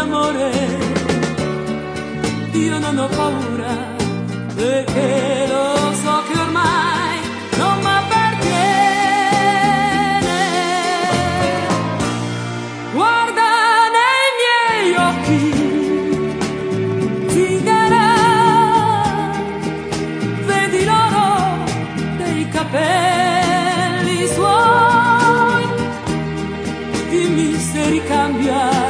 amore, io non ho paura perché lo so che ormai non mi appartiene. Guarda nei miei occhi, ti darà, vedi l'oro dei capelli suoi, dimmi se ricambia.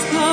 stars.